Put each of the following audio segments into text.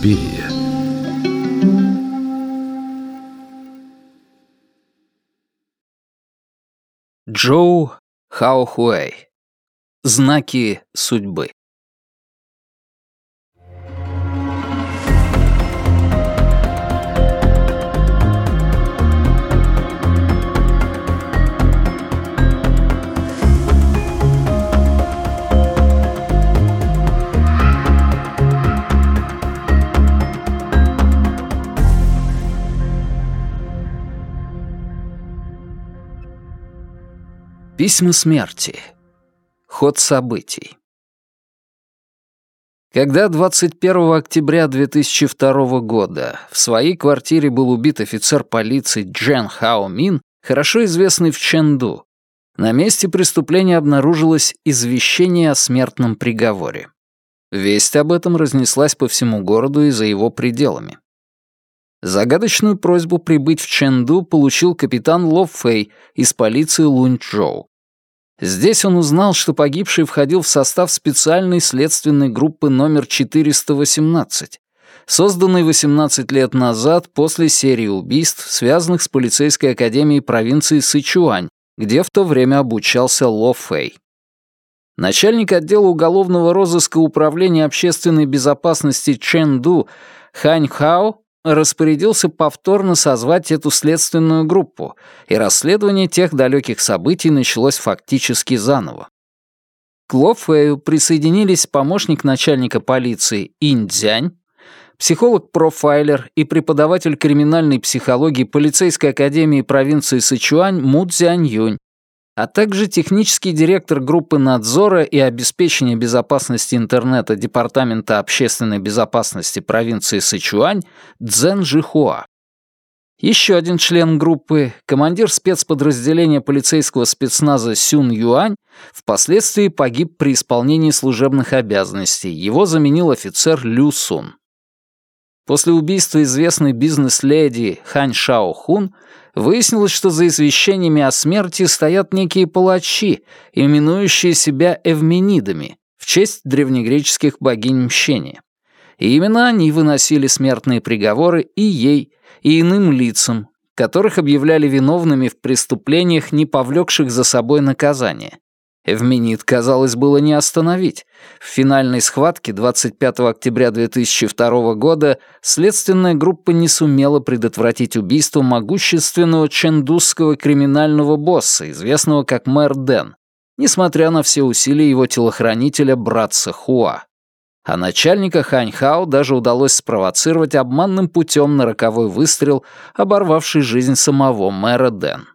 Сибири. Джоу Хаохуэй. Знаки судьбы. Письма смерти. Ход событий. Когда 21 октября 2002 года в своей квартире был убит офицер полиции Джен Хао Мин, хорошо известный в Чэнду, на месте преступления обнаружилось извещение о смертном приговоре. Весть об этом разнеслась по всему городу и за его пределами. Загадочную просьбу прибыть в Чэнду получил капитан Ло Фэй из полиции Лунчжоу. Здесь он узнал, что погибший входил в состав специальной следственной группы номер 418, созданной 18 лет назад после серии убийств, связанных с полицейской академией провинции Сычуань, где в то время обучался Ло Фэй. Начальник отдела уголовного розыска Управления общественной безопасности Чэнду Хань Хао распорядился повторно созвать эту следственную группу, и расследование тех далеких событий началось фактически заново. К Ло Фэю присоединились помощник начальника полиции Инь Цзянь, психолог-профайлер и преподаватель криминальной психологии полицейской академии провинции Сычуань Му Цзянь Юнь, а также технический директор группы надзора и обеспечения безопасности интернета Департамента общественной безопасности провинции Сычуань Цзэн Жихуа. Еще один член группы, командир спецподразделения полицейского спецназа Сюн Юань, впоследствии погиб при исполнении служебных обязанностей. Его заменил офицер Лю Сун. После убийства известной бизнес-леди Хань Шао Хун выяснилось, что за извещениями о смерти стоят некие палачи, именующие себя эвменидами, в честь древнегреческих богинь мщения. И именно они выносили смертные приговоры и ей, и иным лицам, которых объявляли виновными в преступлениях, не повлекших за собой наказание. Эвменит, казалось, было не остановить. В финальной схватке 25 октября 2002 года следственная группа не сумела предотвратить убийство могущественного чендусского криминального босса, известного как мэр Дэн, несмотря на все усилия его телохранителя братца Хуа. А начальника Ханьхао даже удалось спровоцировать обманным путем на роковой выстрел, оборвавший жизнь самого мэра Дэн.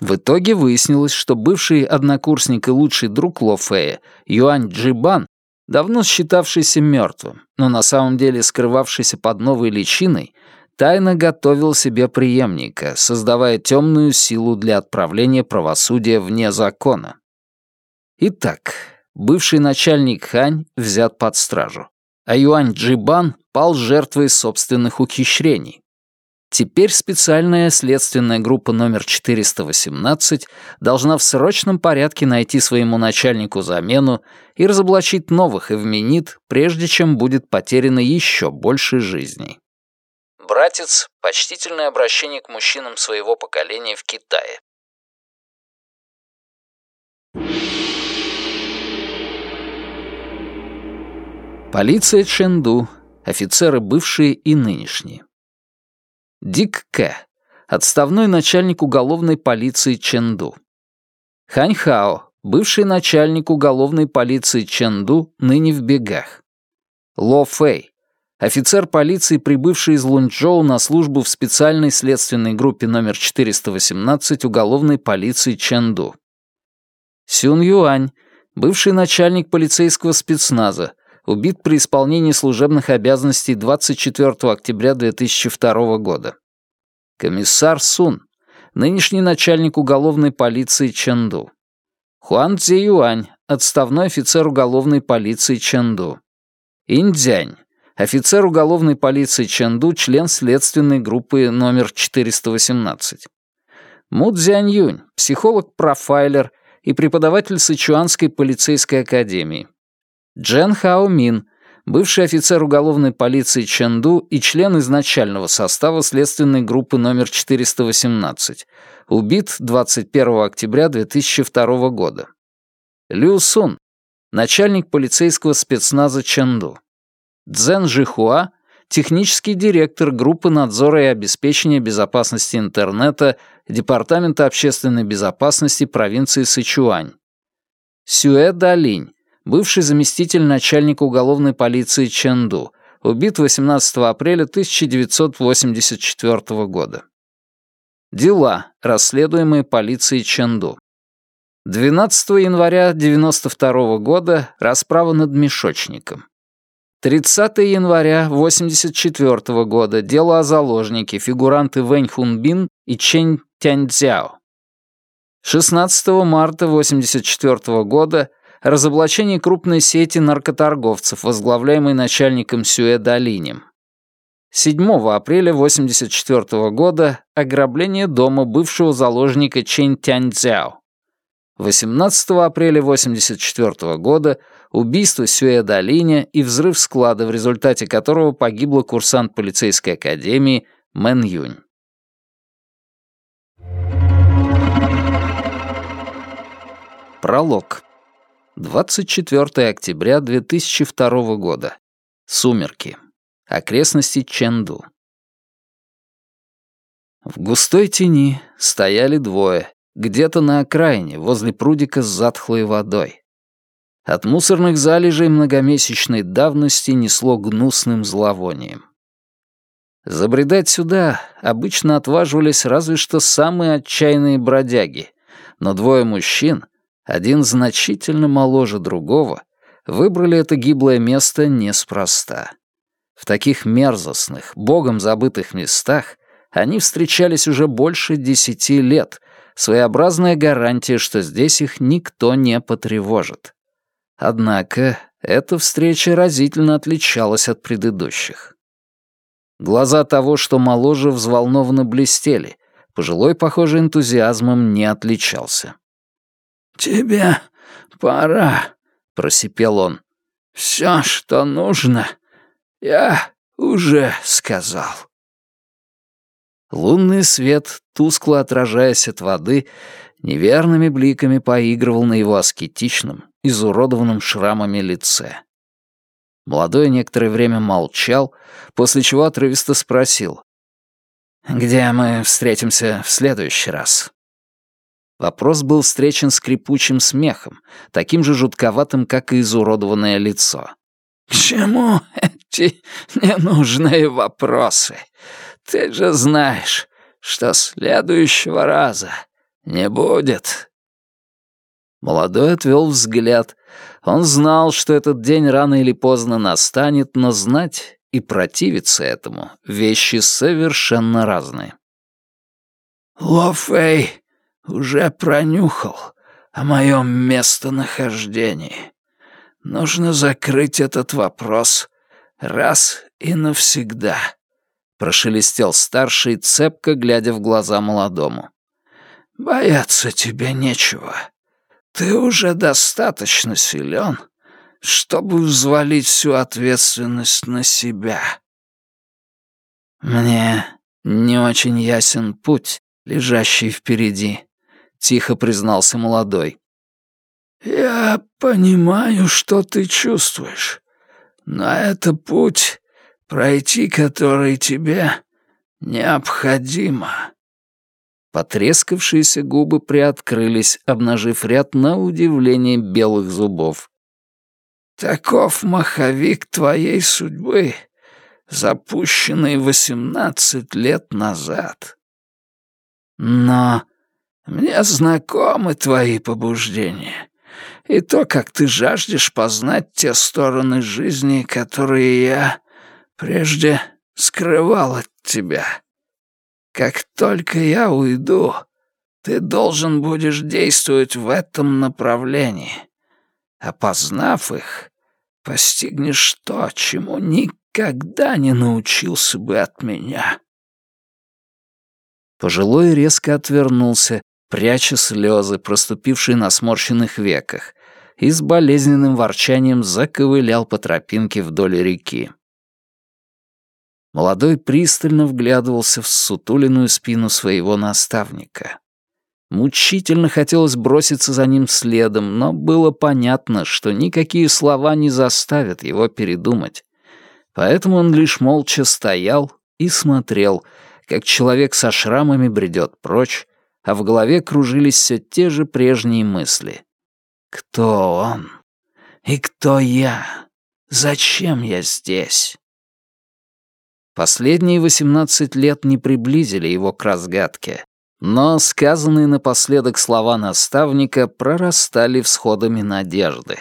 В итоге выяснилось, что бывший однокурсник и лучший друг Ло Фея, Юань Джибан, давно считавшийся мертвым, но на самом деле скрывавшийся под новой личиной, тайно готовил себе преемника, создавая темную силу для отправления правосудия вне закона. Итак, бывший начальник Хань взят под стражу, а Юань Джибан пал жертвой собственных ухищрений. Теперь специальная следственная группа номер 418 должна в срочном порядке найти своему начальнику замену и разоблачить новых эвменит, прежде чем будет потеряно еще больше жизней. Братец — почтительное обращение к мужчинам своего поколения в Китае. Полиция Чэнду, офицеры бывшие и нынешние. Дик К. Отставной начальник уголовной полиции Чэнду. Хань Хао, бывший начальник уголовной полиции Чэнду, ныне в бегах. Ло Фэй, офицер полиции, прибывший из Лунчжоу на службу в специальной следственной группе номер 418 уголовной полиции Чэнду. Сюн Юань, бывший начальник полицейского спецназа, убит при исполнении служебных обязанностей 24 октября 2002 года. Комиссар Сун, нынешний начальник уголовной полиции Чэнду. Хуан Цзи Юань, отставной офицер уголовной полиции Чэнду. Индзянь, офицер уголовной полиции Чэнду, член следственной группы номер 418. Му Цзянь Юнь, психолог-профайлер и преподаватель Сычуанской полицейской академии. Джен Хао Мин, бывший офицер уголовной полиции Чэнду и член изначального состава следственной группы номер 418, убит 21 октября 2002 года. Лю Сун, начальник полицейского спецназа Чэнду. Цзэн Жихуа, технический директор группы надзора и обеспечения безопасности интернета Департамента общественной безопасности провинции Сычуань. Сюэ Далинь, бывший заместитель начальника уголовной полиции Чэнду, убит 18 апреля 1984 года. Дела, расследуемые полицией Чэнду. 12 января 1992 года расправа над мешочником. 30 января 1984 года дело о заложнике, фигуранты Вэнь Хунбин и Чэнь Тяньцзяо. 16 марта 1984 года разоблачение крупной сети наркоторговцев, возглавляемой начальником Сюэ Долинем. 7 апреля 1984 года ограбление дома бывшего заложника Чэнь Тяньцзяо. 18 апреля 1984 года убийство Сюэ Долиня и взрыв склада, в результате которого погибла курсант полицейской академии Мэн Юнь. Пролог. 24 октября 2002 года. Сумерки. Окрестности Чэнду. В густой тени стояли двое, где-то на окраине, возле прудика с затхлой водой. От мусорных залежей многомесячной давности несло гнусным зловонием. Забредать сюда обычно отваживались разве что самые отчаянные бродяги, но двое мужчин, один значительно моложе другого, выбрали это гиблое место неспроста. В таких мерзостных, богом забытых местах они встречались уже больше десяти лет, своеобразная гарантия, что здесь их никто не потревожит. Однако эта встреча разительно отличалась от предыдущих. Глаза того, что моложе, взволнованно блестели, пожилой, похоже, энтузиазмом не отличался. «Тебе пора», — просипел он. «Все, что нужно, я уже сказал». Лунный свет, тускло отражаясь от воды, неверными бликами поигрывал на его аскетичном, изуродованном шрамами лице. Молодой некоторое время молчал, после чего отрывисто спросил. «Где мы встретимся в следующий раз?» Вопрос был встречен скрипучим смехом, таким же жутковатым, как и изуродованное лицо. «К чему эти ненужные вопросы? Ты же знаешь, что следующего раза не будет». Молодой отвел взгляд. Он знал, что этот день рано или поздно настанет, но знать и противиться этому — вещи совершенно разные. «Ло Фэй уже пронюхал о моем местонахождении. Нужно закрыть этот вопрос раз и навсегда», — прошелестел старший, цепко глядя в глаза молодому. «Бояться тебе нечего. Ты уже достаточно силен, чтобы взвалить всю ответственность на себя». «Мне не очень ясен путь, лежащий впереди», тихо признался молодой. «Я понимаю, что ты чувствуешь, но это путь, пройти который тебе необходимо». Потрескавшиеся губы приоткрылись, обнажив ряд на удивление белых зубов. «Таков маховик твоей судьбы, запущенный восемнадцать лет назад». «Но мне знакомы твои побуждения и то, как ты жаждешь познать те стороны жизни, которые я прежде скрывал от тебя. Как только я уйду, ты должен будешь действовать в этом направлении. Опознав их, постигнешь то, чему никогда не научился бы от меня». Пожилой резко отвернулся, пряча слезы, проступившие на сморщенных веках, и с болезненным ворчанием заковылял по тропинке вдоль реки. Молодой пристально вглядывался в сутуленную спину своего наставника. Мучительно хотелось броситься за ним следом, но было понятно, что никакие слова не заставят его передумать. Поэтому он лишь молча стоял и смотрел, как человек со шрамами бредет прочь, а в голове кружились все те же прежние мысли. «Кто он? И кто я? Зачем я здесь?» Последние восемнадцать лет не приблизили его к разгадке, но сказанные напоследок слова наставника прорастали всходами надежды.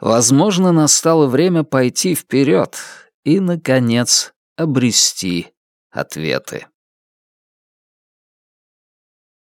Возможно, настало время пойти вперед и, наконец, обрести ответы.